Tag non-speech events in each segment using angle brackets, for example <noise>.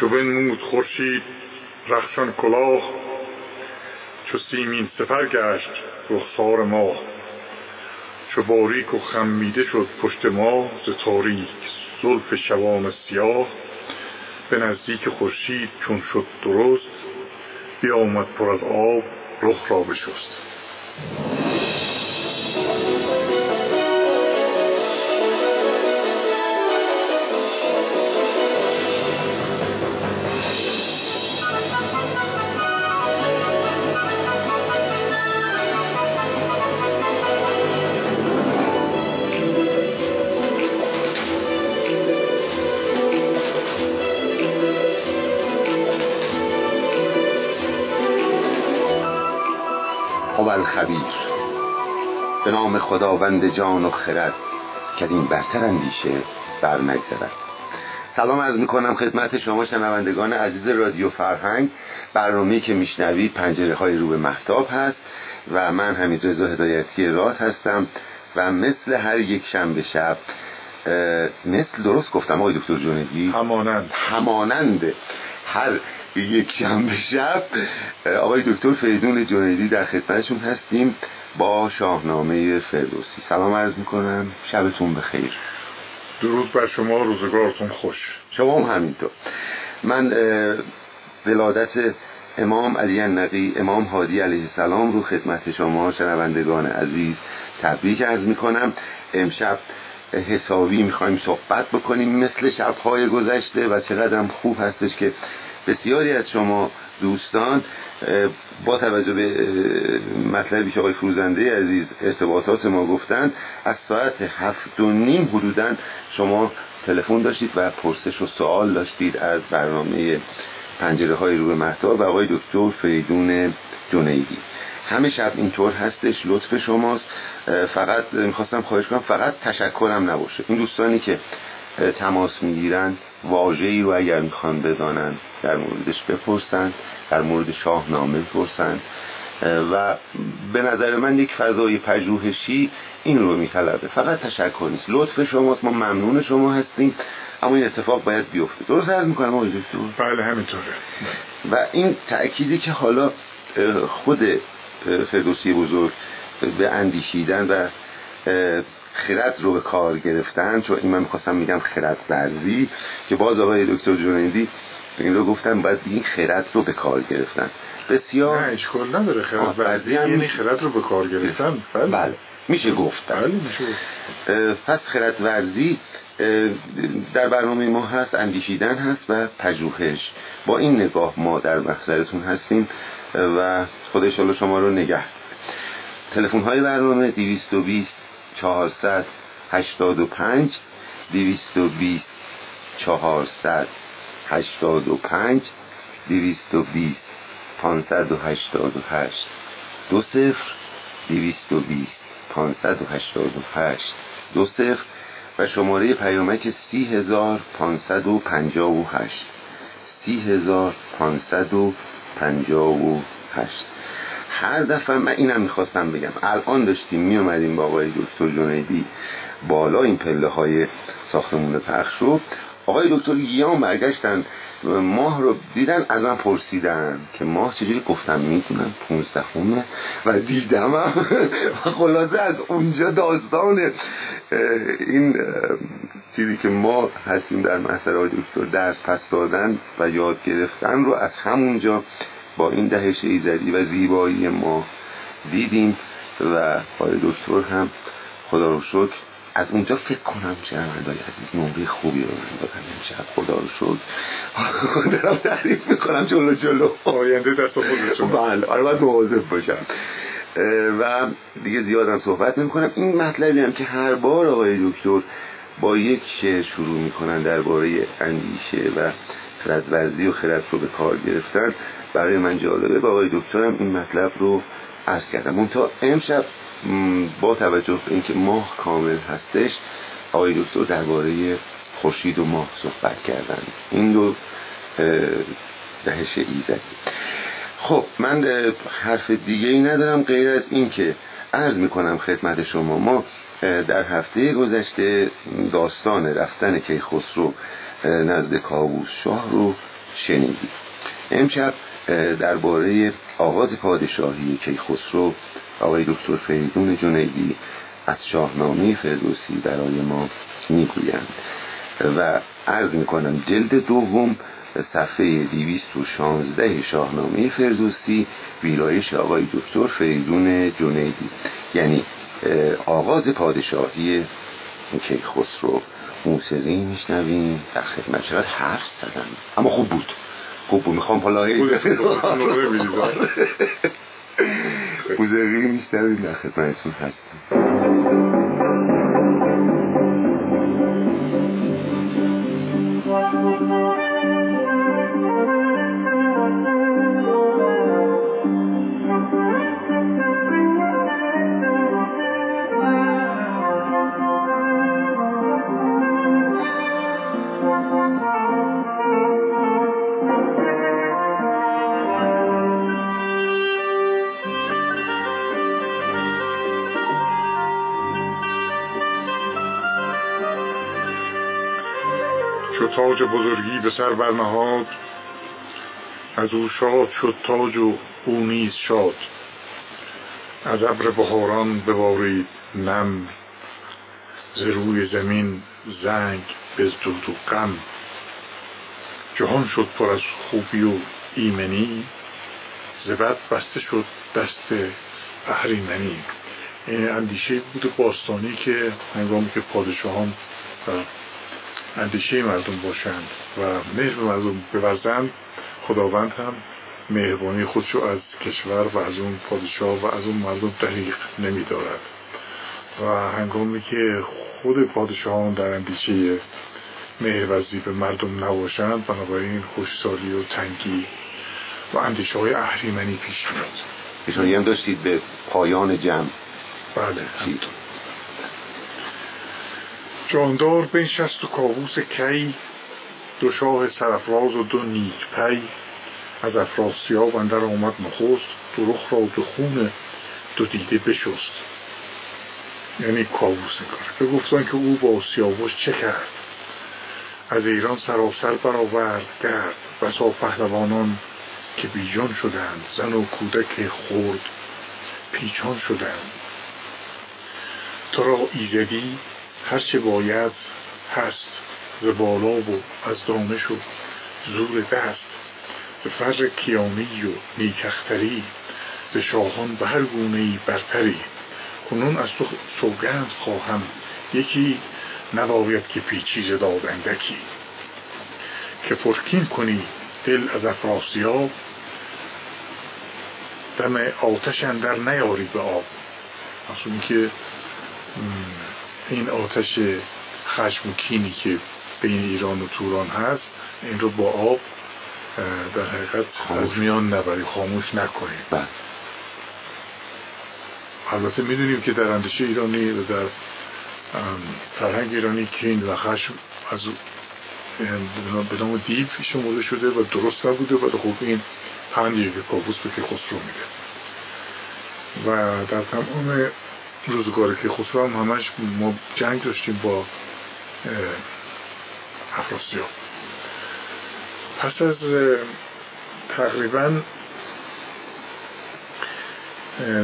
چو بنمود خورشید رخشان کلاه. چو سیمین سفر گشت رخسار ما. چو باریک و خمیده شد پشت ما ز تاریک زلف شبان سیاه. به نزدیک خورشید چون شد درست بیامد پر از آب رخ را بشست. خداوند جان و خرد که این برتر اندیشه بر نگذرد. سلام عرض می‌کنم خدمت شما شنوندگان عزیز رادیو فرهنگ. برنامه که میشنوید پنجره های رو به محتاب هست و من همین رضا هدایتی راست هستم و مثل هر یک شنبه شب مثل درست گفتم آقای دکتر جونگی همانند. همانند هر یک شنبه شب. آقای دکتر فریدون جنیدی در خدمتشون هستیم. با شاهنامه فردوسی. سلام عرض می‌کنم. شبتون بخیر. درود بر شما روزگارتون خوش. شما هم همینطور. من ولادت امام علی نقی امام هادی علیه السلام رو خدمت شما شنوندگان عزیز تبریک عرض می‌کنم. امشب حسابی می‌خوایم صحبت بکنیم مثل شبهای گذشته و چقدر خوب هستش که بسیاری از شما دوستان با توجه به مطلبی که آقای فروزنده عزیز ارتباطات ما گفتن از ساعت هفت و نیم حدودا شما تلفن داشتید و پرسش و سوال داشتید از برنامه پنجره های رو به و آقای دکتر فریدون جنیدی. همه شب اینطور هستش لطف شماست. فقط می‌خواستم خواهش کنم فقط تشکرم نباشه. این دوستانی که تماس می‌گیرن واژه‌ای رو اگر می‌خوان بدانن در موردش بپرسن در مورد شاهنامه بپرسن و به نظر من یک فضای پژوهشی این رو میطلبه. فقط تشکر نیست. لطف شماست ما ممنون شما هستیم اما این اتفاق باید بیفته. درست عرض می‌کنم آقای دکتر؟ بله همینطوره. و این تأکیدی که حالا خود فردوسی بزرگ به اندیشیدن و خرد رو به کار گرفتن چون این من می‌خواستم میگم خرد ورزی که باز آقای دکتر جنیدی این رو گفتن باید این خرد رو به کار گرفتن. بسیار نه اشکال نداره. خرد ورزی یعنی خرد رو به کار گرفتن. بله, بله. میشه گفت. بله میشه پس خرد ورزی در برنامه ما هست اندیشیدن هست و پژوهش. با این نگاه ما در محضرتون هستیم و خدا شما رو نگه تلفن های برنامه 220 400 85 220 400 85 220 588 دو صفر 220 588 دو صفر و شماره پیامک سی هزار پانصد و پنجاه و هشت. سی هزار پانصد و پنجاه و هشت. هر دفعه من اینم می‌خواستم بگم. الان داشتیم میومدیم با آقای دکتر جنیدی بالا این پله های ساختمون پخش رو آقای دکتر گیام برگشتن. ماه رو دیدن از من پرسیدن که ماه چجوری؟ گفتم می‌تونم پونزده خونه. و دیدم <laughs> خلاصه از اونجا داستان این چیزی که ما هستیم در محصر آقای دکتر درس پس دادن و یاد گرفتن رو از همونجا با این دهش ایزدی و زیبایی ما دیدیم و آقای دکتر هم خدا رو شکر از اونجا فکر کنم شنوندای عزیز نمره خوبی رو من دادن امشب. خدا رو شکر. <laughs> دارم تعریف می‌کنم جلو جلو. آینده دست خودشون بله آره باید مواظب باشم. و دیگه زیادم صحبت می‌کنم این مطلبی هم که هر بار آقای دکتر با یک شعر شروع می‌کنن درباره اندیشه و خردورزی و خرد رو به کار گرفتن برای من جالبه. با آقای دکترم این مطلب رو عرض کردم. منتها امشب با توجه به اینکه ماه کامل هستش آقای دکتر درباره خورشید و ماه صحبت کردن. این دو دهش ایزدی. خب من حرف دیگه ای ندارم غیر از اینکه عرض می‌کنم خدمت شما. ما در هفته گذشته داستان رفتن کیخسرو نزد کاووس شاه رو شنیدید امشب درباره آغاز پادشاهی کیخسرو آقای دکتر فریدون جنیدی از شاهنامه فردوسی برای ما می‌گویند. و عرض می‌کنم جلد دوم صفحه 216 شاهنامه فردوسی ویرایش آقای دکتر فریدون جنیدی. یعنی آغاز پادشاهی کیخسرو. موسیقی میشنویم در خدمت چقدر حرف زدم. اما خوب بود. بود. می‌خوام حالا موسیقی میشنویم <laughs> در خدمتتون هستیم تاج بزرگی به سر برنهاد از او شاد شد تاج و او نیز شاد. از ابر بهاران ببارید نم ز روی زمین زنگ بزدود و غم. جهان شد پر از خوبی و ایمنی ز بد بسته شد دست اهریمنی. این اندیشه بود باستانی که هنگامی که پادشاهان اندیشه مردم باشند و مهر به مردم بورزند خداوند هم مهربانی خودشو از کشور و از اون پادشاه و از اون مردم دریق نمی دارد و هنگامی که خود پادشاهان در اندیشه مهرورزی به مردم نباشند بنابراین خوشسالی و تنگی و اندیشه های اهریمنی پیش میاد اشاره هم داشتید به پایان جمع. بله همینطور. جاندار بنشست و کاووس کی دو شاه سرفراز و دو نیک پی. از افراسیاب اندر آمد نخست دو رخ را به خون دو دیده بشست. یعنی کاووس کار. گفتن که او با سیاوش چه کرد؟ از ایران سراسر برآورد کرد بسا پهلوانان که بیجان شدند زن و کودک خورد پیچان شدند. تو را ایزدی هرچه باید هست. ز بالا و از دانش و زور دست. ز فر کیانی و نیکختری. ز شاهان به هر گونه برتری. کنون از تو سوگند خواهم. یکی نباید که پیچی ز دادندکی که پرکین کنی دل از افراسیاب. دم آتش اندر نیاری به آب. اصلا که این آتش خشم و کینی که بین ایران و توران هست این رو با آب در حقیقت از میان نبری خاموش نکنید. بله. البته می‌دونیم که در اندیشه ایرانی و در فرهنگ ایرانی کین و خشم از به نام دیو شمرده شده و درست نبوده و خب این پندیه که کابوس به که خسرو میده و در تمام روزگاری که خسرو هم همش ما جنگ داشتیم با افراسیاب. پس از تقریبا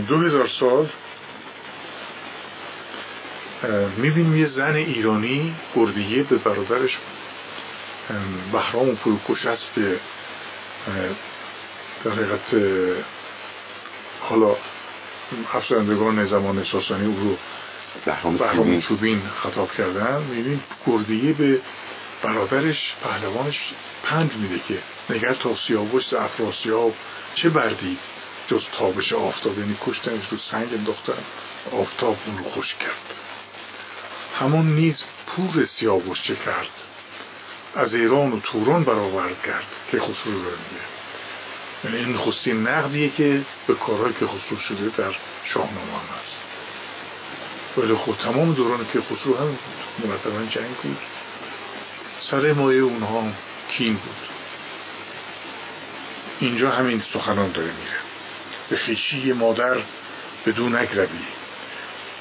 دو هزار سال می‌بینیم یه زن ایرانی گردیه به برادرش بهرام و فروکش است به در حالا افسرندگان زمان ساسانی او رو بهرام چوبین خطاب کردن. میبین گردیه به برادرش پهلوانش پند میده که نگر تا سیاوش افراسیاب چه بردید جز تابش آفتاب یعنی کشتنش رو سنگ انداختن. آفتاب اون رو خوش کرد. همون نیز پور سیاوش چه کرد؟ از ایران و توران برآورد کرد که خسرو رو میگه. این نخستین نقدیه که به کارهایی که خسرو شده در شاهنامه هم هست. ولی خود تمام دوران که خسرو هم مرتبا جنگ بود سر مایه اونها کین بود. اینجا همین سخنان داره میره به خیشی مادر بدون نگروی.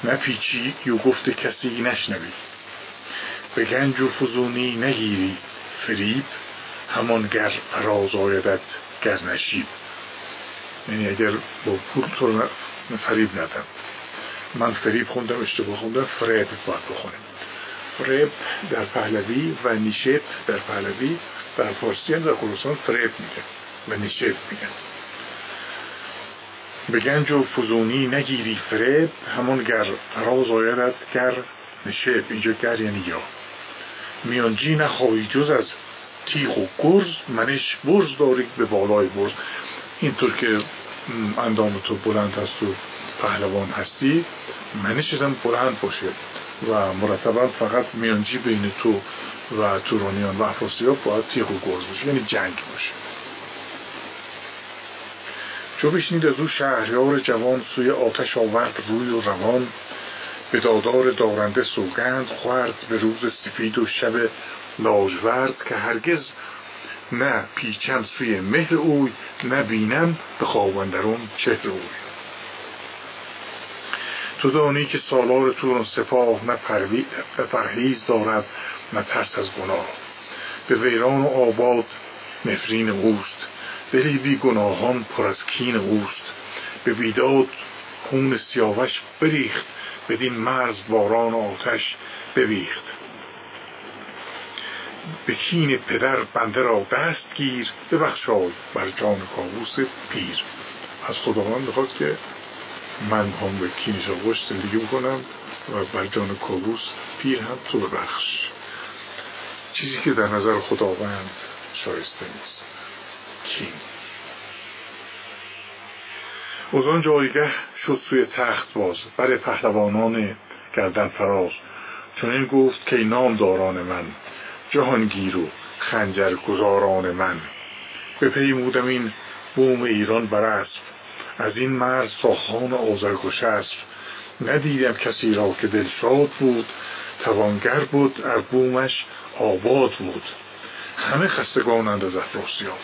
نپیچی یو گفت کسی نشنوی. به گنج و فزونی نگیری. فریب همان گر فراز آیدت گر نشیب. یعنی اگر با پول تو فریب ندم. من فریب خوندم اشتباه خوندم فریب باید بخونیم فریب در پهلوی و نیشت در پهلوی در فارسی هم در خراسان فریب میگن و نیشت میگن. به گنج و فزونی نگیری فریب همون گر فراز آیدت گر نشب اینجا گر یعنی یا. میانجی نخواهی جز از تیغ و گرز منش برز داری به بالای برز. اینطور که اندام تو بلند هست و پهلوان هستی منش هم بلند باشه. و مرتبا فقط میانجی بین تو و تورانیان و افراسی ها باید تیغ و گرز باشه یعنی جنگ باشه. چو بشنید از او شهریار جوان سوی آتش آورد روی و روان. به دادار دارنده سوگند خورد به روز سفید و شب لاجورد که هرگز نه پیچم سوی مهر اوی نه بینم به خوابندرون چهر اوی. تو دانی که سالار توران سپاه نه پرهیز دارد نه ترس از گناه. به ویران و آباد نفرین اوست. دلی بی گناهان پر از کین اوست. به بیداد خون سیاوش بریخت بدین مرز باران آتش بویخت به کین پدر بنده را دست گیر ببخشای بر جان کاووس پیر. از خداوند می‌خواد که من هم به کین سیاوش زندگی بکنم و بر جان کاووس پیر هم تو ببخش. چیزی که در نظر خداوند شایسته نیست. کین از جایگه شد سوی تخت باز. بر پهلوانان گردن فراز چون این گفت که نامداران من جهانگیر و خنجر گذاران من. بپیمودم این بوم ایران بر اسب. از این مرز تا خان آزرگوش است ندیدم کسی را که دلشاد بود. توانگر بود ار بومش آباد بود. همه خستگانند از افراسیاب.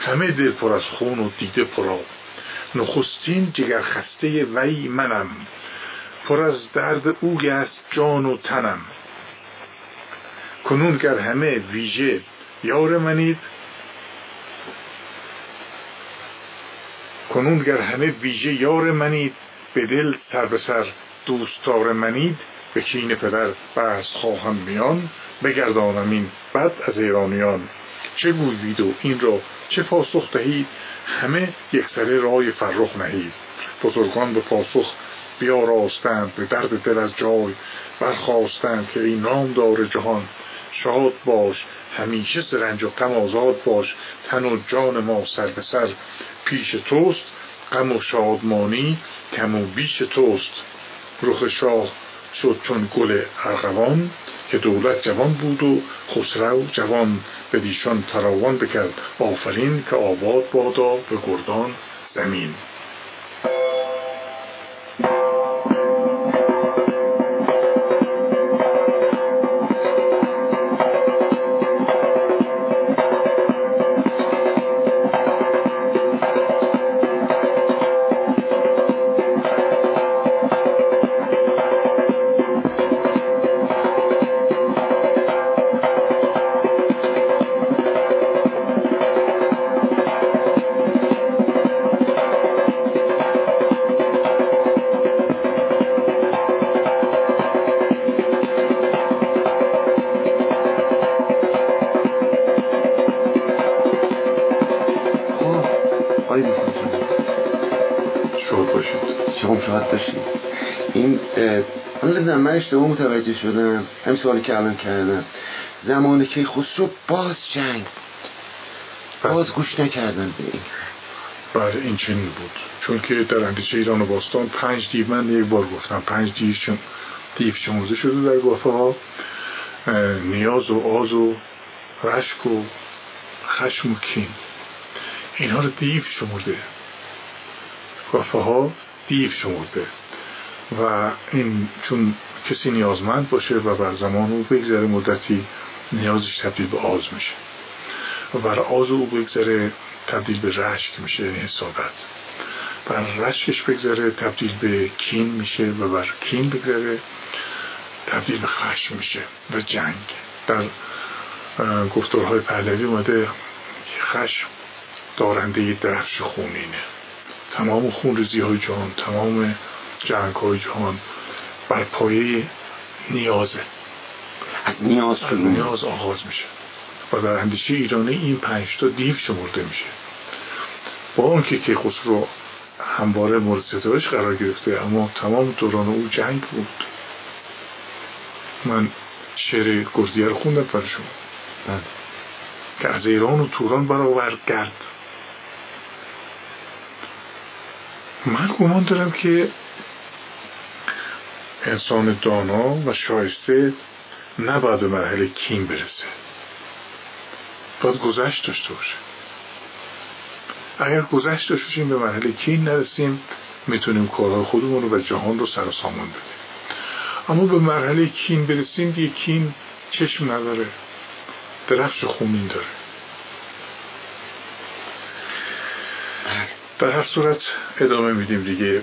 همه دل پر از خون و دیده پراب نخستین جگر خسته وی منم. پر از درد او است جان و تنم. کنون گر همه ویژه یار منید. کنون گر همه ویژه یار منید. به دل سر به سر دوستار منید. به کین پدر بس خواهم میان. بگردانم این بد از ایرانیان. چه گویید و این را چه پاسخ دهید؟ همه یکسره رای فرخ نهید. بزرگان به پاسخ بیاراستند به درد دل از جای برخواستند که نام دار جهان. شاد باش همیشه ز رنج و غم آزاد باش. تن و جان ما سر به سر پیش توست. غم و شادمانی کم و بیش توست. رخ شاه شد چون گل ارغوان که دولت جوان بود و خسرو جوان به دیشان فراوان بکرد. آفرین که آباد بادا به گردان زمین. اشتباه متوجه شدم. همین سوالی که الان کردم. زمانی که خسرو باز جنگ. باز گوش نکردن به این. بله این چنین بود. چون که در اندیشه ایران و باستان پنج دیو من یک بار گفتم پنج دیو چون دیو شمرده شده در گفته ها. نیاز و آز و رشک و خشم و کین. اینها رو دیو شمرده. گفته ها دیو شمرده و این چون کسی نیازمند باشه و بر زمان او بگذره مدتی نیازش تبدیل به آز میشه و بر آز او بگذره تبدیل به رشک میشه یعنی حسادت بر رشکش بگذره تبدیل به کین میشه و بر کین بگذره تبدیل به خشم میشه و جنگ. در گفتارهای پهلوی اومده خشم دارنده درش خونینه. تمام خونریزی های جهان تمام جنگ های جهان بر پایه نیازه. نیاز نیاز آغاز میشه. و در اندیشه ایرانی این پنج تا دیو شمرده میشه. با آنکه که خسرو همواره مورد ستایش قرار گرفته اما تمام دوران او جنگ بود. من شعر گردیه رو خوندم برای شما. بله. که از ایران و توران برابر گرد من گمان دارم که انسان دانا و شایسته نباید به مرحله کین برسه. باید گذشت داشته باشه. اگر گذشت داشته باشیم به مرحله کین نرسیم می‌تونیم کارهای خودمون رو و جهان رو سر سامان بدیم. اما به مرحله کین برسیم دیگه کین چشم نداره. درفش خونین داره. در هر صورت ادامه میدیم دیگه.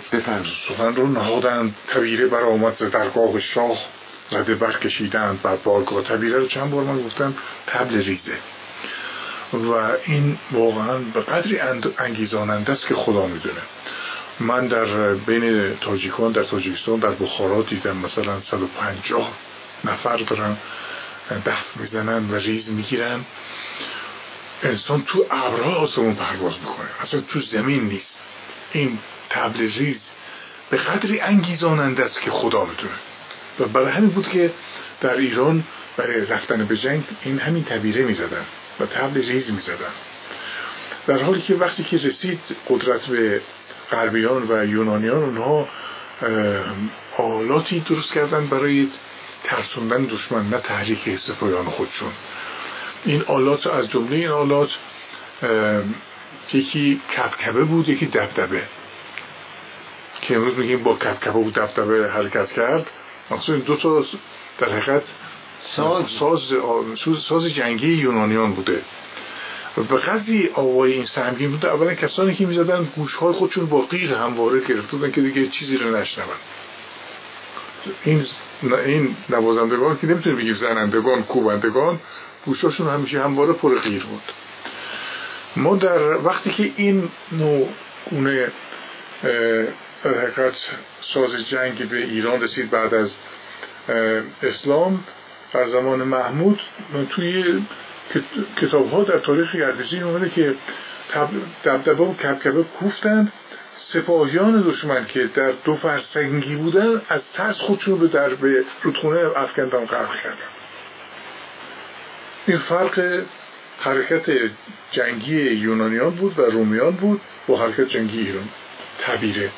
سخن رو نهادند تبیره برآمد ز درگاه شاه. زده برکشیدند بر بارگاه. تبیره رو چند بار من گفتم؟ تبل ریزه. و این واقعا به قدری انگیزاننده است که خدا می‌دونه. من در بین تاجیکان در تاجیکستان در بخارا دیدم مثلا 150 نفر دارن دست می‌زنن و ریز می‌گیرن. انسان تو ابرها آسمون پرواز می‌کنه. اصلا تو زمین نیست. این طبل ریز به قدری انگیزاننده است که خدا می‌دونه. و برای همین بود که در ایران برای رفتن به جنگ این همین تبیره می‌زدن و طبل ریز می‌زدن. در حالی که وقتی که رسید قدرت به غربیان و یونانیان اونها آلاتی درست کردن برای ترسوندن دشمن نه تحریک حس خودشون. این آلات از جمله این آلات یکی کبکبه بود یکی دبدبه. که امروز میگیم با کبکبه و دبدبه حرکت کرد. مخصوص این دو تا در حقیقت ساز, ساز, ساز جنگی یونانیان بوده. و به قدری آوای این سهمگین بوده اولا کسانی که می‌زدن گوشهای خودشون با قیر همواره گرفته بودن که دیگه چیزی رو نشنون. این این نوازندگان که نمی‌تونه بگیم زنندگان کوبندگان گوشاشون همیشه همواره پر غیر بود. ما در وقتی که این نوع گونه حقیقت ساز جنگ به ایران رسید بعد از اسلام در زمان محمود توی کتاب ها در تاریخ گردشی اومده که دبدبه و کبکبه کوفتند. سپاهیان دشمن که در دو فرسنگی بودن از ترس خودشون به در به رودخونه افکندن غرق کردن. این فرق حرکت جنگی یونانیان بود و رومیان بود با حرکت جنگی ایران. تبیره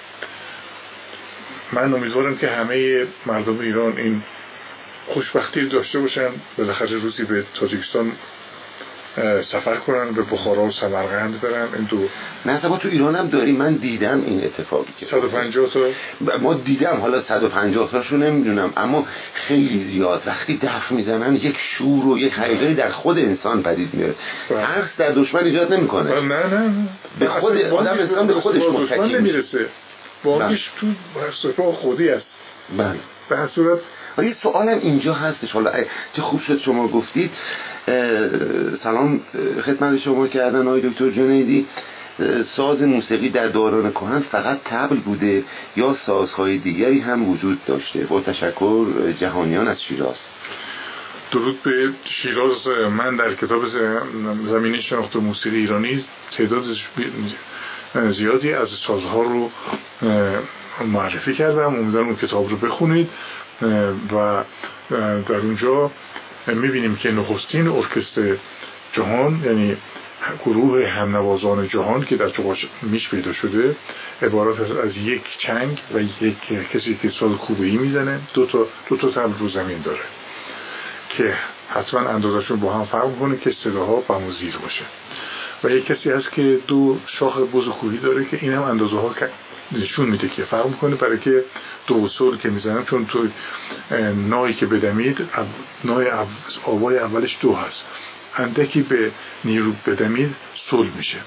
من امیدوارم که همه مردم ایران این خوشبختی داشته باشن. بالاخره روزی به تاجیکستان سفر کنن به بخارا و سمرقند برن. این دو نه ما تو ایران هم داریم. من دیدم این اتفاقی که 150 تا ما دیدم حالا 150 تاشو نمی‌دونم. اما خیلی زیاد. وقتی دف می‌زنن یک شور و یک حقیقه در خود انسان پدید میاد بله. ترس در دشمن ایجاد نمی‌کنه. بله، نه نه به خود آدم انسان به خودش متکی نمی‌رسه. بله. تو سپاه خودی است بله. به صورت یه سوالم اینجا هستش. حالا چه خوب شد شما گفتید. سلام خدمت شما کردن آقای دکتر جنیدی. ساز موسیقی در دوران کهن فقط تبل بوده یا سازهای دیگری هم وجود داشته؟ با تشکر جهانیان از شیراز. درود به شیراز. من در کتاب زمینی شناخت موسیقی ایرانی تعداد زیادی از سازها رو معرفی کردم. امیدوارم اون کتاب رو بخونید. و در اونجا می‌بینیم که نخستین ارکستر جهان یعنی گروه همنوازان جهان که در چقاش میش پیدا شده عبارت از یک چنگ و یک کسی که ساز کوبهی می‌زنه دو تا, دو تا تبل رو زمین داره که حتما اندازشون با هم فرق کنه که صداها زیر باشه. و یک کسی هست که دو شاخ بز کوهی داره که این هم اندازه ها نشون میده که فرق می‌کنه. برای که دو سول که می‌زنن چون تو نایی که بدمید نای آوای اولش دو هست. اندکی به نیرو بدمید سول میشه.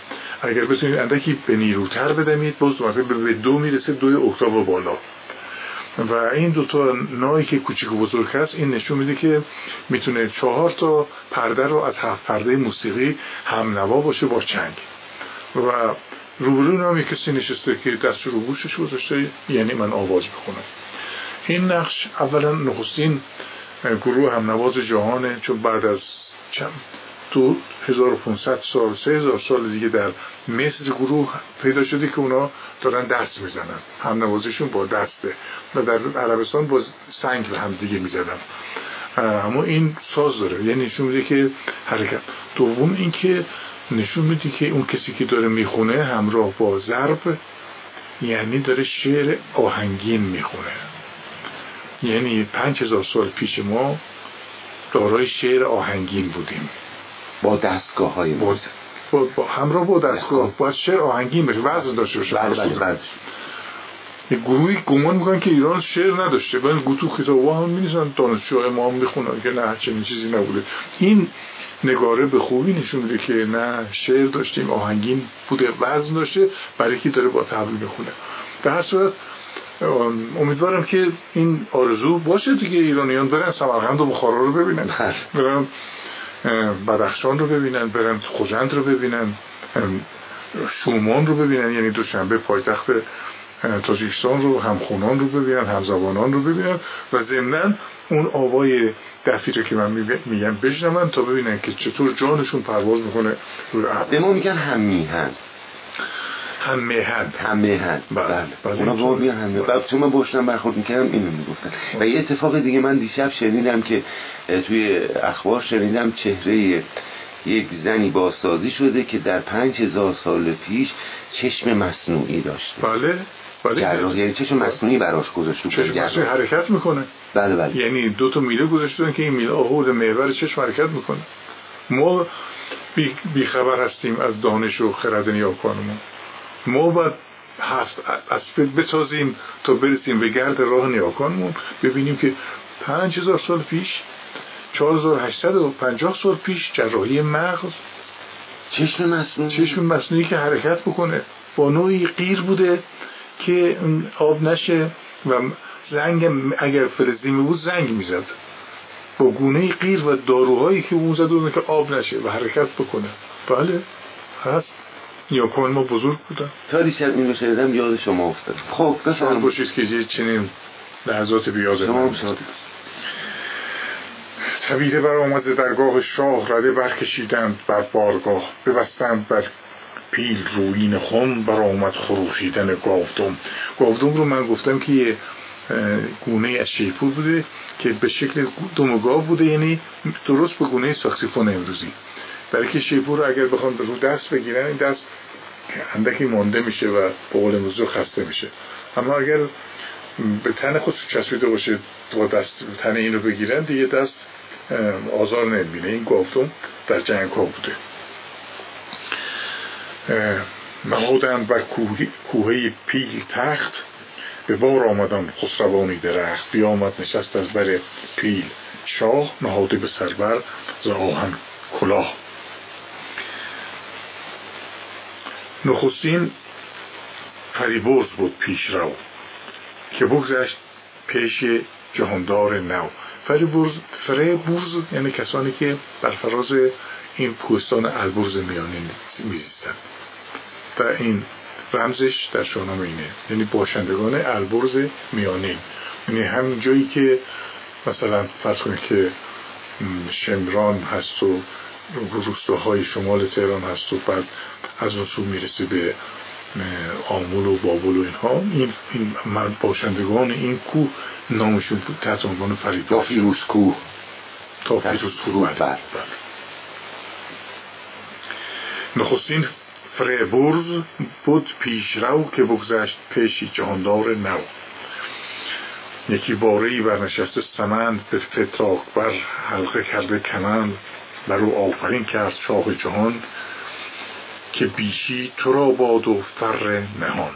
اگر بتونید اندکی به نیروتر بدمید باز دوباره به دو می‌رسه دوی اکتاو بالا. و این دوتا نایی که کوچیک و بزرگ هست این نشون میده که می‌تونه چهار تا پرده رو از هفت پرده موسیقی هم نوا باشه با چنگ. و روبروی نام کسی نشسته که دست رو گوشش گذاشته یعنی من آواز بخونم. این نقش اولا نخستین گروه هم نواز جهانه چون بعد از چند تو 1500 سال 3000 سال دیگه در مصر گروه پیدا شده که اونا دارن دست می‌زنن. هم نوازشون با دسته و در عربستان با سنگ به هم دیگه می‌زدن. اما این ساز داره. یعنی نشون میده که حرکت. دوم این که نشون میده که اون کسی که داره می‌خونه همراه با ضرب یعنی داره شعر آهنگین می‌خونه. یعنی پنج هزار سال پیش ما دارای شعر آهنگین بودیم. با دستگاه های با, با, با همراه با دستگاه. باید شعر آهنگین بشه وزن داشته باشه. گروهی گمان می‌کنن که ایران شعر نداشته. ولی گوتو کتاب هم می‌نویسن دانشجو امام می‌خونن که نه چنین چیزی نبوده. این نگاره به خوبی نشون میده که نه شعر داشتیم آهنگین بوده وزن داشته برای کی داره با تبلیغ می‌خونه به هر صورت امیدوارم که این آرزو باشه دیگه ایرانیان برن سمرقند و بخارا رو ببینن. برن بدخشان رو ببینن برن خوزند رو ببینن شومان رو ببینن یعنی دوشنبه پایتخت تاجیکستان رو همخونان رو ببینن همزبانان رو ببینن و ضمنا اون آوای دفی رو که من میگم بشنون تا ببینن که چطور جانشون پرواز می‌کنه روی به ما میگن هم میهن. هم میهن. هم میهن. بله. بله. بله. اونا با میگن هم میهن. بعد چون من باشنم برخورد می‌کردم اینو می‌گفتن. و یه اتفاق دیگه من دیشب شنیدم که توی اخبار شنیدم چهره یک زنی بازسازی شده که در پنج هزار سال پیش چشم مصنوعی داشته. بله. جراح یعنی چشم مصنوعی براش گذاشته بود چشم مصنوعی حرکت می‌کنه. بله بله. یعنی دو تا میله گذاشتن که این میله آهود محور چشم حرکت می‌کنه. ما بی, بی خبر هستیم از دانش و خرد نیاکانمون. ما باید هست اسب بسازیم تا برسیم به گرد راه نیاکانمون. ببینیم که پنج هزار سال پیش 4850 سال پیش جراحی مغز. چشم مصنوعی. چشم مصنوعی که حرکت بکنه. با نوعی قیر بوده. که آب نشه و زنگ اگر فلزیمی بود زنگ می‌زد با گونه قیر و داروهایی که اون زده که آب نشه و حرکت بکنه. بله هست. نیاکان ما بزرگ بودن. تا دیشب این رو یاد شما افتاد. خب بفرمایید. باشید که چنین لحظات بیاد شما طویله بر آمده درگاه شاه رده برکشیدند بر بارگاه ببستند بر پیل روین خم بر آمد خروشیدن گاودم. گاودم رو من گفتم که گونه از شیپور بوده که به شکل دم گاو بوده یعنی درست به گونه ساکسیفون امروزی. برای که شیپور رو اگر بخوام رو دست بگیرن این دست اندکی مانده میشه و به قول امروزی خسته میشه. اما اگر به تن خود چسبیده باشه با دست تن این رو بگیرن دیگه دست آزار نمی‌بینه. این گافتم در جنگ ها بوده. نهادند بر کوهه پیل تخت. به بار آمدن خسروانی درخت بیامد نشست از بر پیل شاه نهاده به سربر ز آهن کلاه. نخستین فریبرز بود پیش رو که بگذشت پیش جهاندار نو. فریبرز فریبرز یعنی کسانی که بر فراز این کوهستان البرز میانه میزیستند. و این رمزش در شاهنامه اینه. یعنی باشندگان البرز میانه. یعنی همین جایی که مثلا فرض کنید که شمران هست و روستاهای شمال تهران هست و بعد از اون سو می‌رسه به آمول و بابل و اینها. این, این باشندگان این کوه نامشون بود تحت عنوان فرید تا فیروز کوه. تا فیروز کوه. بله. بله. نخستین فریبرز بود پیش رو که بگذشت پیشی جهاندار نو. یکی باره برنشسته سمند به فتراک بر حلقه کرده کمند بر او آفرین کرد شاه جهان که بیشی تو را باد و فر نهان.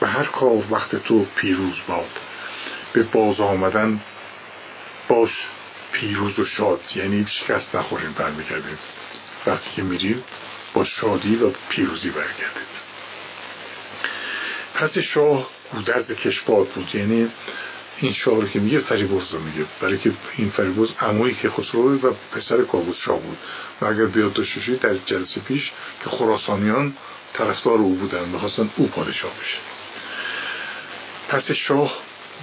به هر کار وقت تو پیروز باد. به باز آمدن باش پیروز و شاد. یعنی شکست نخوریم برمیگردیم. وقتی که میریم با شادی و پیروزی برگردید. پس شاه گودرز کشباد بود. یعنی این شعار که میگه فریبرز رو میگه. برای که این فریبرز عموی که خسرو و پسر کابوس شاه بود. و اگر بیاد داشته در جلسه پیش که خراسانیان طرفدار او بودن می‌خواستن او پادشاه بشه پس شاه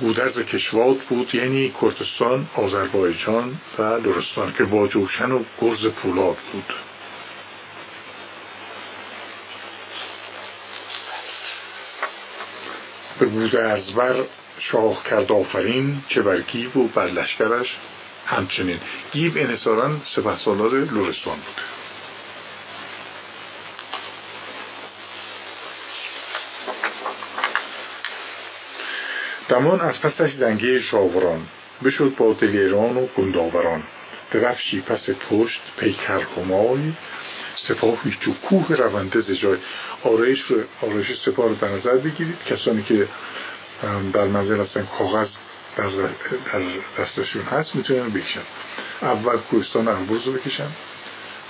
گودرز کشواد بود یعنی کردستان آذربایجان و لرستان که با جوشن و گرز پولاد بود. به گودرزبر شاه کرد آفرین چه بر گیو و بر لشکرش همچنین. گیو انصارا سپه سالار لرستان بود. دمان از پسش زنگه شاوران بشد با دلیران و گنداوران. درفشی پس پشت پیکر همای سپاهی چو کوه رونده زجای آرایش رو آرایش سپاه رو در نظر بگیرید. کسانی که در منزل هستن کاغذ در, دستشون هست می‌تونن بکشن. اول کوهستان البرز رو بکشن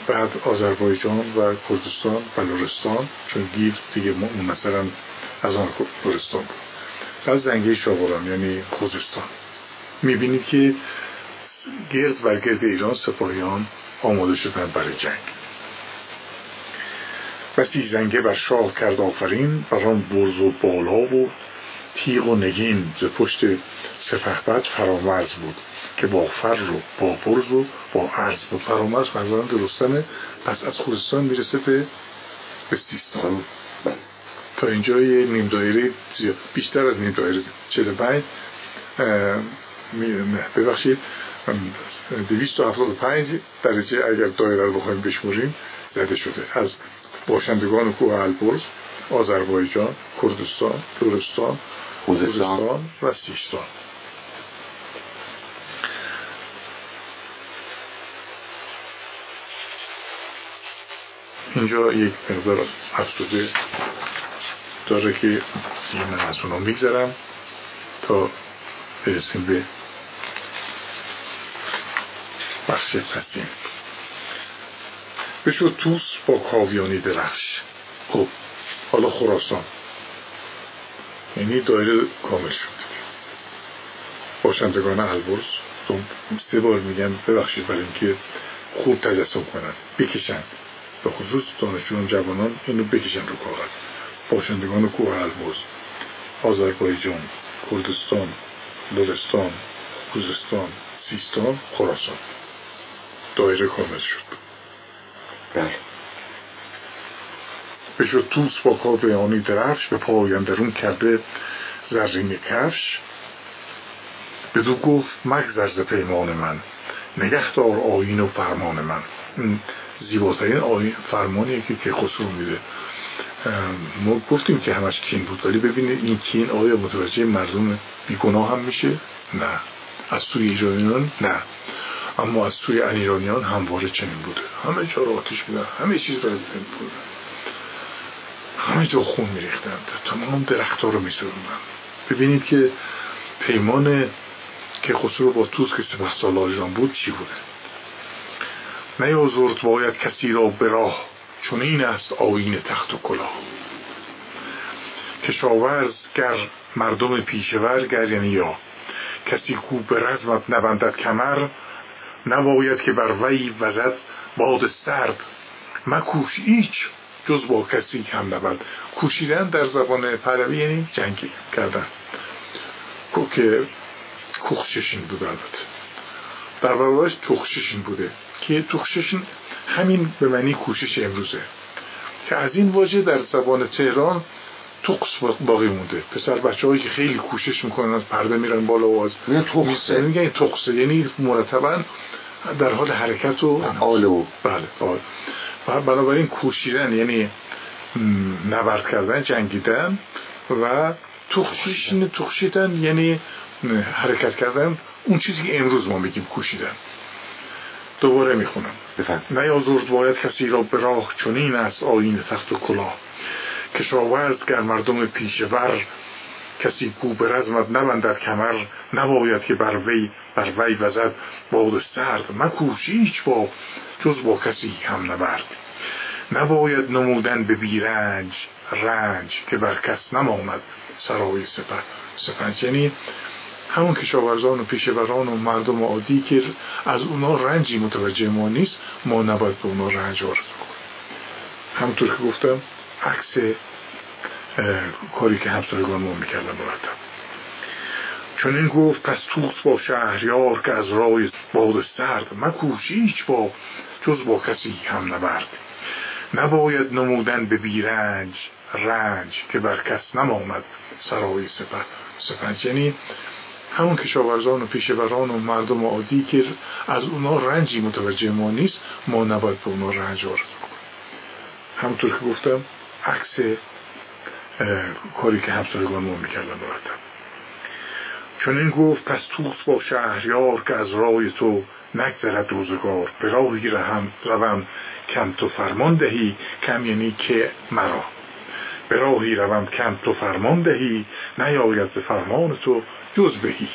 بعد آذربایجان و کردستان و لرستان چون گیف دیگه مثلا از آن لرستان بود. بعد زنگه شاوران یعنی خوزستان. می‌بینید که گرد بر گرد ایران سپاهیان آماده شدن برای جنگ. بسی زنگه بر شاه کرد آفرین آن برز و بالا و تیغ و نگین ز پشت سفهبد فرامرز بود که با فر و با برز و با عرض بود. فرامرز فرزند رستمه پس از خوزستان می‌رسه به سیستان تا اینجا یه نیم دایره بیشتر از نیم دایره 45 ببخشید 275 درجه اگر دایره رو بخوایم بشموریم زده شده. از باشندگان کوه البرز آذربایجان کردستان لرستان خوزستان. و سیستان. اینجا یک مقدار افزوده داره که من از اونو میگذرم تا برسیم به بخش پسیم بشد توس با کاویانی درخش. خب حالا خراسان. یعنی دایره کامل شد. باشندگان البرز سه بار میگن ببخشید برای اینکه خوب تجسم کنن. بکشن. به خصوص دانشجویان جوانان اینو بکشن رو کاغذ. باشندگان کوه البرز آذربایجان کردستان لرستان خوزستان سیستان خراسان. دایره کامل شد. بشد توس با کاویانی درفش به پایندرون کرده زرین کفش. بدو گفت مگذر ز پیمان من نگهدار آین و فرمان من. زیباترین آین فرمانیه که خسرو میده. ما گفتیم که همش کین بود ولی ببینید این کین آیا متوجه مردم بیگناه هم میشه؟ نه. از سوی ایرانیان؟ نه. اما از سوی ایرانیان همواره چنین بوده. همه جا رو آتیش بودن همه چیز رو بود همه جا خون میریختند تمام درختها رو میسوزوندن ببینید که پیمان که خسرو با توس که سپه سالار بود چی بوده نیازرد باید کسی را به چون این است آین تخت و کلاه. کشاورز گر مردم پیشور گر یعنی یا کسی کو به رزمت نبندد کمر نباید که بر وی وزد باد سرد. مکوش ایچ جز با کسی هم نبند. کوشیدن در زبان پهلوی یعنی جنگی کردن. که کخششین بود البته. در برابرش تخششین بوده که تخششین همین به معنی کوشش امروزه. که از این واژه در زبان تهران تقص باقی مونده. پسر بچه هایی که خیلی کوشش می‌کنن از پرده میرن بالا و از تقصه میگن تقصه یعنی مرتبا در حال حرکت و حال بله و بنابراین کوشیدن یعنی نبرد کردن جنگیدن و تخشیدن تخشیدن یعنی حرکت کردن. اون چیزی که امروز ما میگیم کوشیدن. دوباره می‌خونم. نیازرد باید کسی را به راه چنین است آین تخت و کلاه. کشاورز گر مردم پیشور کسی کو به رزمت نبندد کمر نباید که بر وی بر وی وزد باد سرد. مکوش هیچ با جز با کسی هم نبرد. نباید نمودن به بیرنج رنج که بر کس نماند سرای سپه سپنج یعنی همون کشاورزان و پیشوران و مردم عادی که از اونا رنجی متوجه ما نیست ما نباید به اونا رنج وارد کنیم. همونطور که گفتم عکس کاری که همسایگان ما می‌کردن مرتب چون این گفت پس توس با شهریار که از رای باد سرد مکوش هیچ با جز با کسی هم نبرد. نباید نمودن به بیرنج رنج که بر کس نماند سرای سپه. سپنج یعنی همون کشاورزان و پیشوران و مردم عادی که از اونا رنجی متوجه ما نیست ما نباید به اونا رنج وارد کنیم. همونطور که گفتم عکس کاری که همسایگان ما می‌کردن مرتب چون این گفت پس توس با شهریار که از رای تو نگذرد روزگار به راهی رهم روم کم تو فرمان دهی کم یعنی که مرا. به راهی روم کم تو فرمان دهی نیاید ز فرمان تو جز بهی.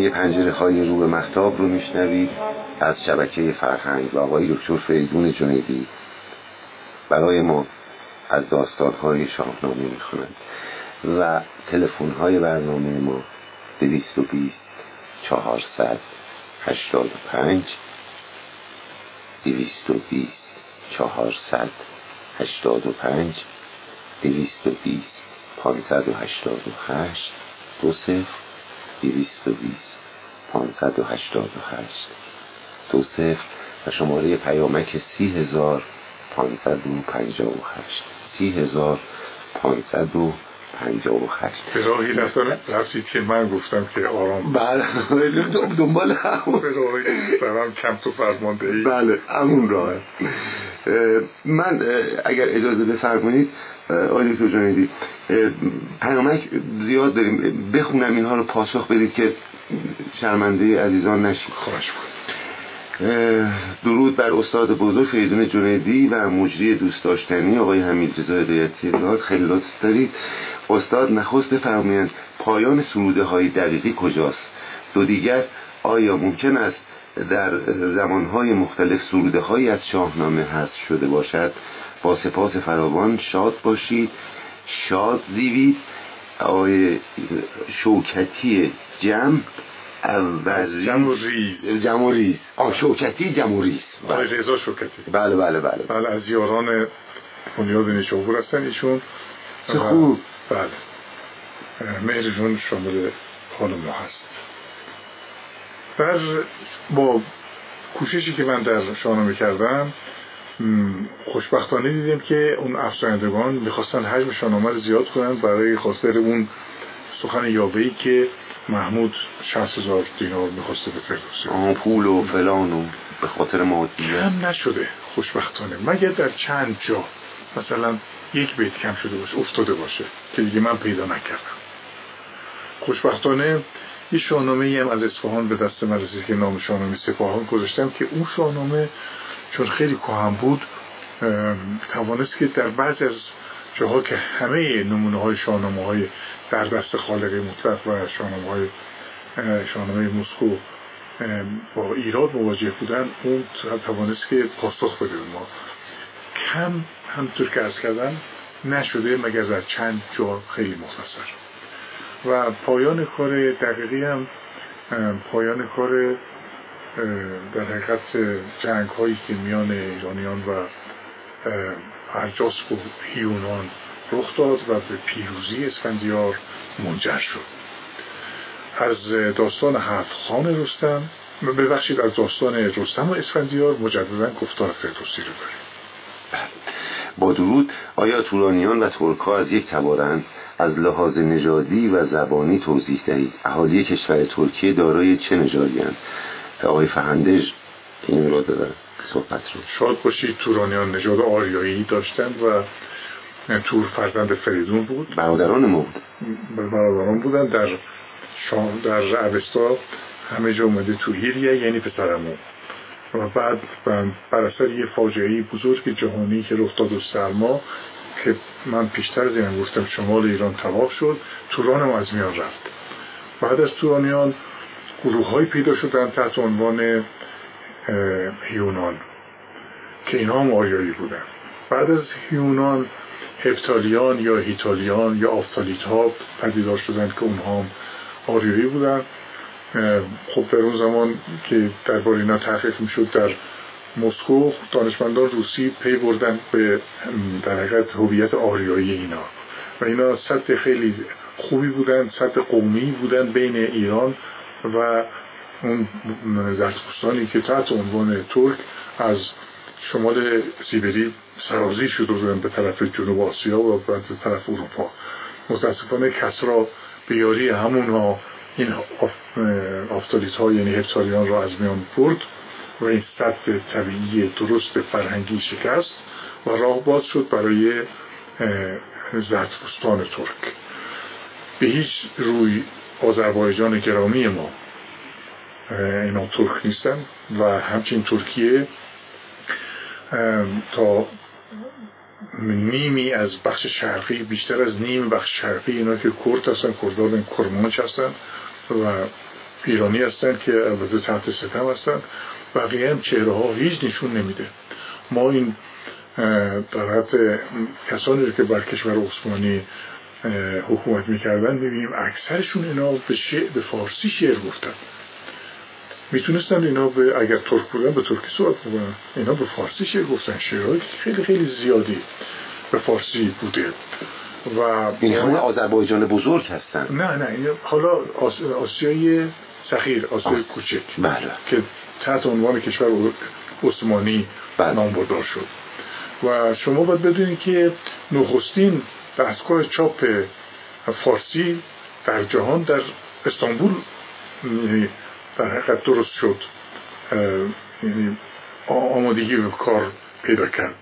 برنامه پنجره های رو به محتاب رو میشنوید از شبکه فرهنگ و آقای دکتر فریدون جنیدی. برای ما از داستان های شاهنامه می‌خونند و تلفن های برنامه ما دویست و بیست چهارصد هشتاد و پنج دویست و بیست چهارصد هشتاد و پنج دویست و بیست پانصد و هشتاد و هشت دو صفر دویست و بیست. پانصد و هشتاد و هشت. دو صفر و شماره پیامک سی هزار پانصد و پنجاه و هشت. سی هزار پانصد و پنجاه و هشت. به راهی رفتید که من گفتم که آرام بله. دنبال همون. به راهی کم تو فرمانده ای بله همون راه. من اگر اجازه بفرمایید آقای دکتر جانیدی پیامک زیاد داریم. بخونم اینها رو پاسخ بدید که شرمنده عزیزان نشید. خواهش درود بر استاد بزرگ فریدون جنیدی و مجری دوست داشتنی آقای حمید رضا هدایتی خیلی لطف دارید. استاد نخست بفرمایند پایان سروده های دقیقی کجاست؟ دو دیگر آیا ممکن است در زمانهای مختلف سروده هایی از شاهنامه هست شده باشد؟ با سپاس فراوان شاد باشید. شاد زیوید. آقای شوکتی جمع اولی جمهوری. جمهوری. شوکتی جمهوری. آقای رضا شوکتی. بله بله بله. بله از یاران بنیاد نیشابور هستن ایشون. چه خوب. بله. مهرشون شامل ما هست. در با کوششی که من در شاهنامه کردم خوشبختانه دیدیم که اون افسرندگان می‌خواستن حجم شاهنامه رو زیاد کنن برای خاطر اون سخن یاوهی که محمود 60 هزار دینار می‌خواسته به فردوسی. آن پول و فلان و به خاطر مادیه هم نشده خوشبختانه. مگر در چند جا مثلا یک بیت کم شده باشه افتاده باشه که دیگه من پیدا نکردم؟ خوشبختانه یه شاهنامه هم از اصفهان به دست من رسید که نام شاهنامه سپاهان گذاشتم که اون شاهنامه چون خیلی کهن بود توانست که در بعض از جاها که همه نمونه های شاهنامه های در دست خالق مطلق و شاهنامه شاهنامه مسکو با ایراد مواجه بودن اون توانست که پاسخ بده ما. کم همطور که از کردم نشده مگر در چند جا خیلی مختصر. و پایان کار دقیقی هم پایان کار در حقیقت جنگ هایی که میان ایرانیان و ارجاس و هیونان رخ داد و به پیروزی اسفندیار منجر شد. از داستان هفت خان رستم ببخشید از داستان رستم و اسفندیار مجددا گفتار فردوسی رو داریم. با درود آیا تورانیان و ترکا از یک تبارند؟ از لحاظ نژادی و زبانی توضیح دهید. اهالی کشور ترکیه دارای چه نژادی آقای فهندج این رو دادن صحبت رو. شاد باشید تورانیان نژاد آریایی داشتند و تور فرزند فریدون بود. برادران ما بود. برادران بودن. در شام در اوستا همه جا اومده تو هیریه یعنی پسرمون. و بعد بر اثر یه فاجعه بزرگ جهانی که رخ داد و سرما که من پیشتر از این گفتم شمال ایران تباه شد توران از میان رفت. بعد از تورانیان گروه های پیدا شدن تحت عنوان هیونان که اینا هم آریایی بودن. بعد از هیونان هپتالیان یا هیتالیان یا آفتالیت ها پدیدار شدن که اونها آریایی بودن خب در اون زمان که درباره اینا تحقیق می‌شد در مسکو دانشمندان روسی پی بردن به در حقیقت هویت آریایی اینا. و اینا سطح خیلی خوبی بودن سطح قومی بودن بین ایران و اون زرتشتانی که تحت عنوان ترک از شمال سیبری سرازی شده بودن به طرف جنوب آسیا و به طرف اروپا. متاسفانه کسرا بیاری همون این آفتالیت ها یعنی هپسالیان را از میان برد و این سطح طبیعی درست فرهنگی شکست و راه باز شد برای زرتپوستان ترک. به هیچ روی آذربایجان گرامی ما اینا ترک نیستن و همچین ترکیه تا نیمی از بخش شرقی بیشتر از نیم بخش شرقی اینا که کرد هستن کردان کرمانچ هستن و ایرانی هستن که البته تحت ستم هستن. بقیه هم چهره ها هیچ نشون نمیده. ما این در کسانی که بر کشور عثمانی حکومت می‌کردن می‌بینیم اکثرشون اینا به, به فارسی شعر گفتن. می‌تونستن اینا به اگر ترک بودن به ترکی صحبت بودن اینا به فارسی شعر گفتن؟ شعرهایی خیلی خیلی زیادی به فارسی بوده. و این همون آذربایجان بزرگ هستن. نه نه حالا آسیای سخیر آسیای کوچک بله. که تحت عنوان کشور عثمانی بله. نام بردار شد. و شما باید بدونید که نخستین دستگاه چاپ فارسی در جهان در استانبول یعنی در حقیقت درست شد. یعنی آمادگی به کار پیدا کرد.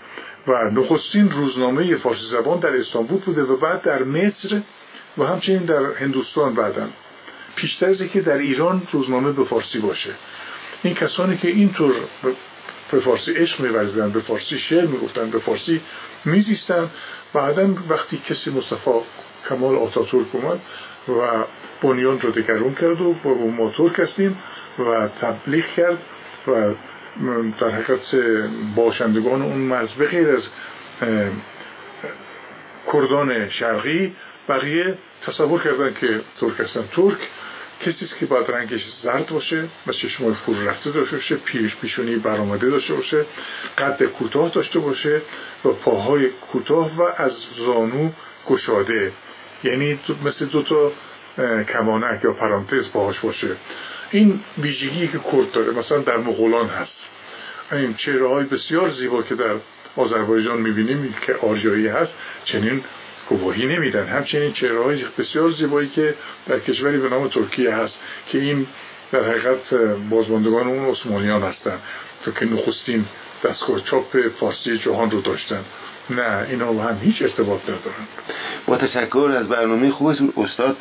و نخستین روزنامه فارسی زبان در استانبول بوده و بعد در مصر و همچنین در هندوستان بعدا. پیشتر که در ایران روزنامه به فارسی باشه. این کسانی که اینطور به فارسی عشق میورزیدن به فارسی شعر می‌گفتن به فارسی میزیستن. بعدا وقتی کسی مصطفی کمال آتاتورک اومد و بنیان رو دگرون کرد و با ما ترک هستیم و تبلیغ کرد و در حقیقت باشندگان اون مذبه غیر از کردان شرقی بقیه تصور کردن که ترک هستن. ترک کسی که باید رنگش زرد باشه و چشمای فرو رفته داشته باشه پیش پیشونی برآمده داشته باشه قد کوتاه داشته باشه و پاهای کوتاه و از زانو گشاده. یعنی مثل دو تا کمانک یا پرانتز باهاش باشه. این ویژگی که کرد داره مثلا در مغولان هست. این چهره های بسیار زیبا که در آذربایجان می‌بینیم که آریایی هست چنین گواهی نمیدن. همچنین چهره های بسیار زیبایی که در کشوری به نام ترکیه هست که این در حقیقت بازماندگان اون عثمانیان هستن تا که نخستین دستگاه چاپ فارسی جهان رو داشتن. نه اینا با هم هیچ ارتباط ندارن با تشکر از برنامه خوبتون. استاد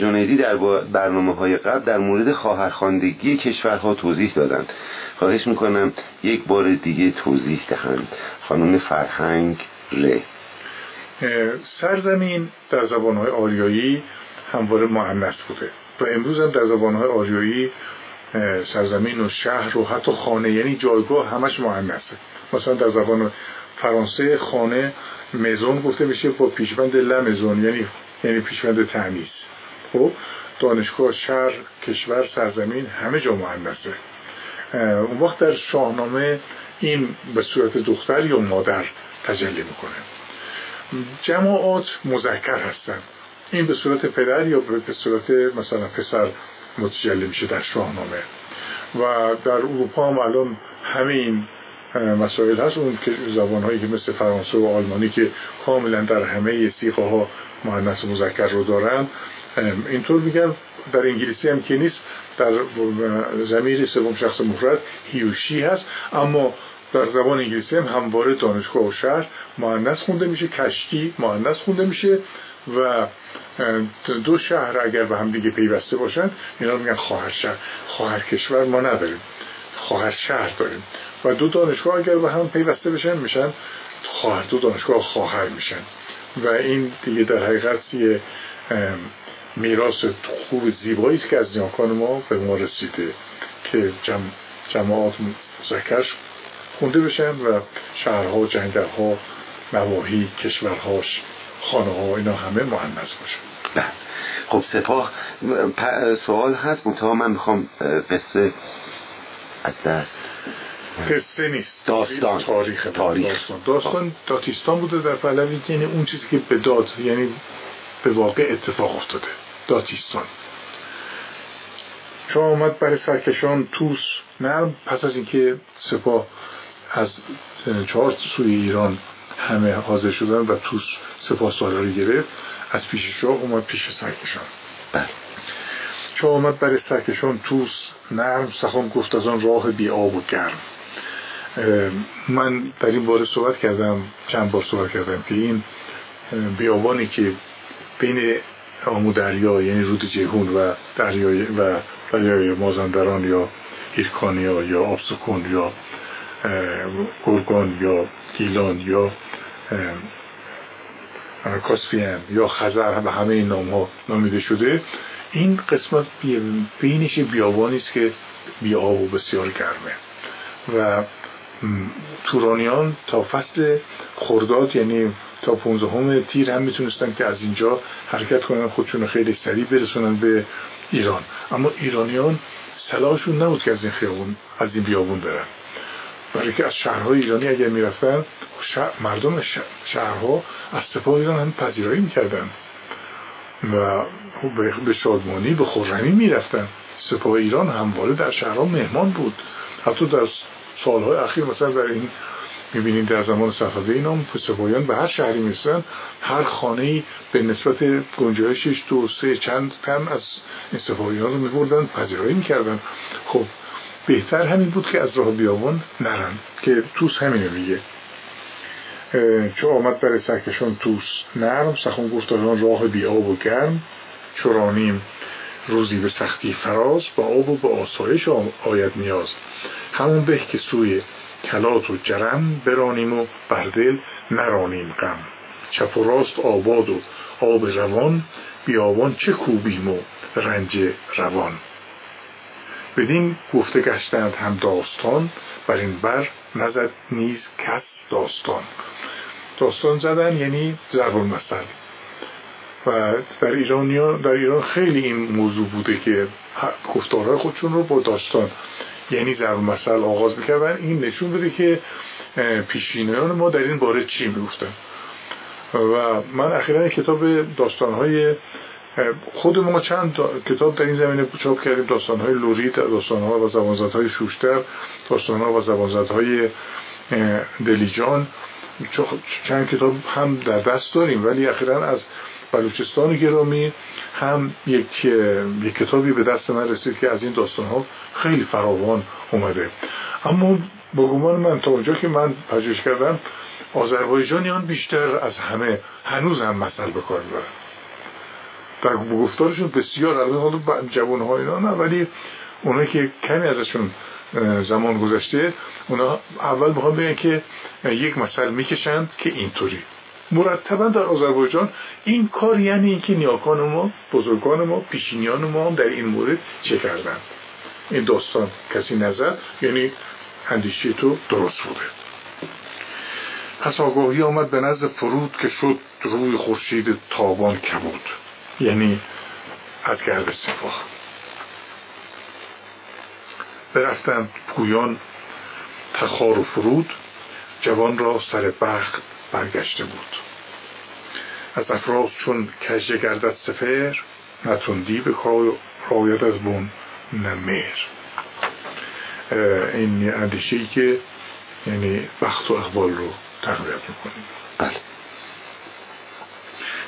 جنیدی در برنامه های قبل در مورد خواهرخواندگی کشورها توضیح دادند. خواهش می‌کنم یک بار دیگه توضیح دهند. خانم فرهنگ ره. سرزمین در زبانهای آریایی همواره معنیس بوده. و امروز هم در زبانهای آریایی سرزمین و شهر و حتی خانه یعنی جایگاه همش معنیسه مثلا در زبان فرانسه خانه مزون گفته میشه با پیشبند لمزون یعنی یعنی پیشبند تمیز. خب دانشگاه شهر کشور سرزمین همه جا مهندسه. اون وقت در شاهنامه این به صورت دختر یا مادر تجلی می‌کنه. جماعات مذکر هستن. این به صورت پدر یا به صورت مثلا پسر متجلی میشه در شاهنامه. و در اروپا هم الان همه این مسائل هست. اون که زبان هایی که مثل فرانسه و آلمانی که کاملا در همه سیخه ها مهندس مذکر رو دارن اینطور میگن در انگلیسی هم که نیست در زمیر سوم شخص مفرد هیوشی هست. اما در زبان انگلیسی هم همواره دانشگاه و شهر مهندس خونده میشه کشتی مهندس خونده میشه و دو شهر اگر به هم دیگه پیوسته باشن اینا میگن خواهر شهر خواهر کشور ما نداریم خواهر شهر داریم. و دو دانشگاه اگر به هم پیوسته بشن میشن خواهر دو دانشگاه خواهر میشن. و این دیگه در حقیقت یه میراث خوب زیبایی است که از نیاکان ما به ما رسیده که جمع جماعات مذکر خونده بشن و شهرها جنگلها نواحی کشورهاش خانه ها اینا همه مهندس باشن. بله. خب سپاه سوال هست. منتها من می‌خوام قصه از قصه نیست. داستان. تاریخ تاریخ. داستان. داستان داتیستان بوده در پهلوی یعنی اون چیزی که به داد یعنی به واقع اتفاق افتاده. داتیستان شاه آمد برای سرکشان توس نرم. پس از اینکه سپاه از چهار سوی ایران همه حاضر شدن و توس سپاه سالاری گرفت از پیش شاه اومد پیش سرکشان. بله. شاه آمد برای سرکشان توس نرم. سخن گفت از آن راه بی آب و گرم. من در این باره صحبت کردم چند بار صحبت کردم که این بیابانی که بین آمو دریا یعنی رود جهون و دریای و دریای مازندران یا ایرکانیا یا آبسکون یا گرگان یا گیلان یا کاسپین یا خزر و همه این نام ها نامیده شده این قسمت بینش بیابانی است که بی آب و بسیار گرمه. و تورانیان تا فصل خرداد یعنی تا پونزدهم تیر هم می‌تونستن که از اینجا حرکت کنن خودشون خیلی سریع برسونن به ایران. اما ایرانیان سلاحشون نبود که از این خیابون از این بیابون برن. برای که از شهرهای ایرانی اگر می‌رفتن مردم شهرها از سپاه ایران هم پذیرایی می‌کردن. و به شادمانی به خورمی می‌رفتن. سپاه ایران همواره در شهرها مهمان بود. حتی در سالهای اخیر مثلا در این می‌بینید در زمان صفوی اینا سپاهیان به هر شهری می‌رسن هر خانه به نسبت گنجایشش دو سه چند تن از این سپاهیان رو میبردن پذیرایی می‌کردن. خب بهتر همین بود که از راه بیابان نرن که توس همینه میگه چو آمد برای سرکشان توس نرم سخون گفت راه بی آب و گرم. چرانیم روزی به سختی فراز با آب و به آسایش آید نیاز. همون به که سوی کلات و جرم برانیم و بر دل نرانیم غم. چپ و راست آباد و آب روان بیابان چه کوبیم و رنج روان. بدین گفته گشتند هم داستان بر این بر نزد نیز کس داستان. داستان زدن یعنی ضرب المثل و در ایرانیا در ایران خیلی این موضوع بوده که گفتارهای خودشون رو با داستان یعنی ضرب المثل آغاز می‌کردن این نشون بده که پیشینیان ما در این باره چی می‌گفتن. و من اخیرا کتاب داستانهای خود ما چند کتاب در این زمینه چاپ کردیم. داستانهای لوری داستانها و زبانزدهای شوشتر داستانها و زبانزدهای دلیجان. چند کتاب هم در دست داریم ولی اخیرا از بلوچستان گرامی هم یک, یک کتابی به دست من رسید که از این داستان ها خیلی فراوان اومده. اما با گمان من تا اونجا که من پژوهش کردم آذربایجانیان بیشتر از همه هنوز هم مثل به کار می‌برن. در گفتارشون بسیار جوان ها اینا نه ولی اونایی که کمی ازشون زمان گذشته اونا اول می‌خوان بگن که یک مثل می‌کشند که اینطوری. مرتبا در آذربایجان این کار یعنی اینکه نیاکان ما بزرگان ما پیشینیان ما در این مورد چه کردن این داستان کسی نزد یعنی اندیشه تو درست بوده. پس آگاهی آمد به نزد فرود که شد روی خورشید تابان کبود یعنی از گرد سپاه. برفتند پویان تخار و فرود جوان را سر بخت برگشته بود. از افراز چون کژه گردد سفر نتوندی به راید از بون نه این اندیشه ای که یعنی وقت و اقبال رو تقویت می‌کنیم بله.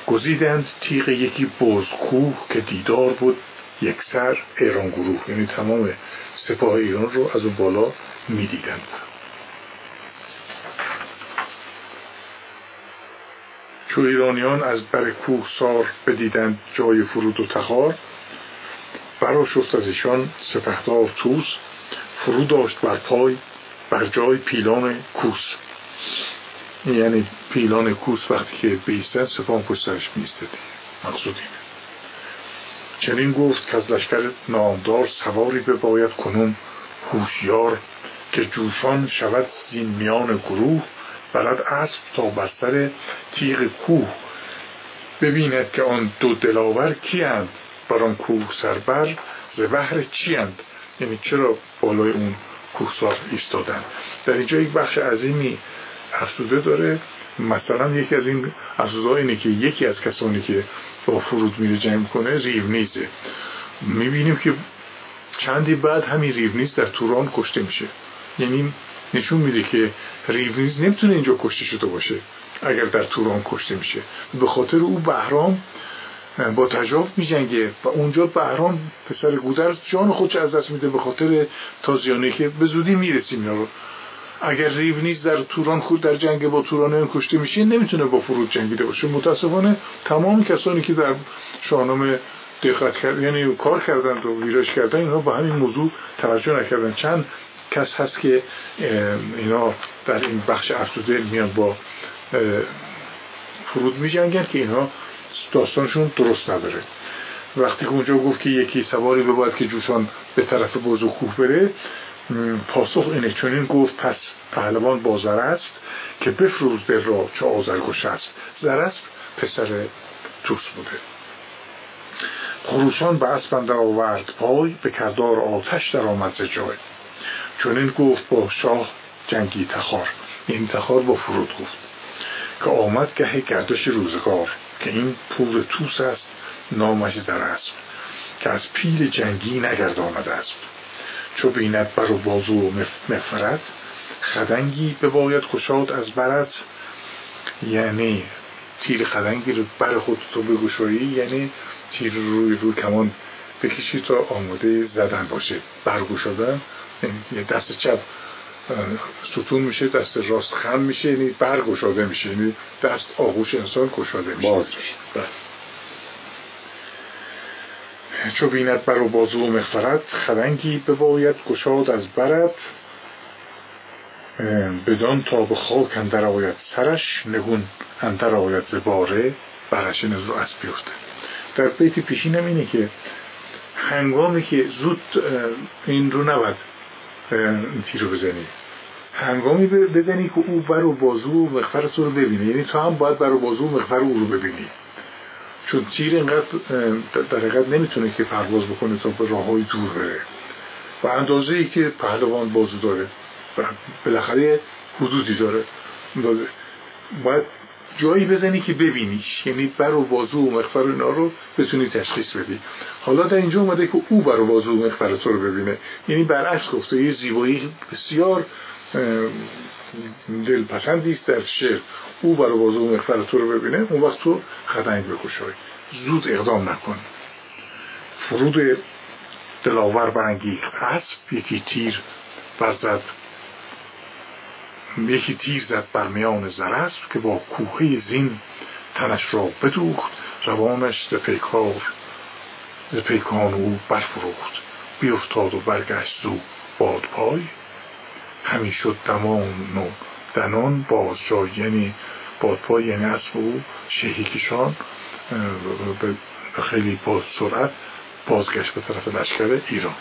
گزیدند تیغ یکی بز کوه که دیدار بود یک سر ایران گروه. یعنی تمام سپاه ایران رو از اون بالا می‌دیدند. چو ایرانیان از بر کوه سار بدیدند جای فرود و تخار برا شست از ایشان سپهدار توس فرود داشت بر پای بر جای پیلان کوس. یعنی پیلان کوس وقتی که بیستن سپاه پشت سرش میستدی مقصود اینه. چنین گفت که از لشکر نامدار سواری به باید کنون هوشیار که جوشان شود زین میان گروه برد اسب تا بر سر تیغ کوه. ببیند که آن دو دلاور کیند بر آن کوه سربر ز بهر چیند یعنی چرا بالای اون کوهسار ایستادن؟ در اینجا یک بخش عظیمی افسوده داره. مثلا یکی از این افسوده اینه که یکی از کسانی که با فرود میره جنگ کنه ریونیزه می‌بینیم که چندی بعد همین ریونیز در توران کشته میشه. یعنی نشون میده که ریونیز نمی‌تونه اینجا کشته شده باشه اگر در توران کشته میشه. به خاطر او بهرام با تجاف میجنگه و اونجا بهرام پسر گودرز جان خودش از دست میده به خاطر تازیانه که به زودی می‌رسیم رو. اگر ریونیز در توران خود در جنگ با تورانیان کشته میشه نمی‌تونه با فرود جنگیده باشه. متاسفانه تمام کسانی که در شاهنامه دقت کرد یعنی کار کردند و ویراش کردن اینا با همین موضوع توجه نکردن چند کس هست که اینا در این بخش افسوده میان با فرود می که اینا داستانشون درست نداره. وقتی که اونجا گفت که یکی سواری به باید که جوشان به طرف بزرگ کوه بره پاسخ اینه. چون گفت پس پهلوان با است که بفروز در را چه آزرگوش است. زرست پسر توس بوده. خروشان به اسب آورد پای به کردار آتش در آمد جای. چون این گفت با شاه جنگی تخار. این تخار با فرود گفت که آمد گه گردش روزگار که این پور توس است نامش در اسب که از پیل جنگی نگرداند است. چو بیند بر و بازو و مفرد خدنگی بباید کشاد از برد. یعنی تیر خدنگی رو بر خود تو بگشایی یعنی تیر روی روی کمان بکشی تا آماده زدن باشه. برگشادن یعنی دست چپ ستون میشه دست راست خم میشه یعنی برگشاده میشه یعنی دست آغوش انسان گشاده میشه. باز بله. چو بیند بر و بازو و مغفرت خرنگی بباید گشاد از برد. بدان تا به خاک اندر آید سرش نگون اندر آید زباره برش نزو از بیفته. در بیت پیشینم اینه که هنگامی که زود این رو نبد تیر رو بزنی. هنگامی بزنی که او بر و بازو و مخفر رو ببینه. یعنی تو هم باید بر و بازو و مخفر او رو ببینی. چون تیر اینقدر در حقیقت نمی‌تونه که پرواز بکنه تا به راه های دور بره. و اندازه ای که پهلوان بازو داره و بالاخره حدودی داره. باید جایی بزنی که ببینیش یعنی بر و بازو و مخفر اینا رو بتونی تشخیص بدی. حالا در اینجا اومده که او بر و بازو و مخفر تو رو ببینه. یعنی برعکس گفته یه زیبایی بسیار دلپسندی است در شعر. او بر و بازو و مخفر تو رو ببینه اون وقت تو خدنگ بکشای. زود اقدام نکن. فرود دلاور برانگیخت اسب یکی تیر برزد. یکی تیر زد بر میان زرست که با کوهه زین تنش را بدوخت روانش ز پیکار ز پیکان او برفروخت. بیفتاد و برگشت زو بادپای همین شد دمان و دنان باز جای یعنی بادپای یعنی اسب او شهیکشان به خیلی با سرعت بازگشت به طرف لشکر ایران.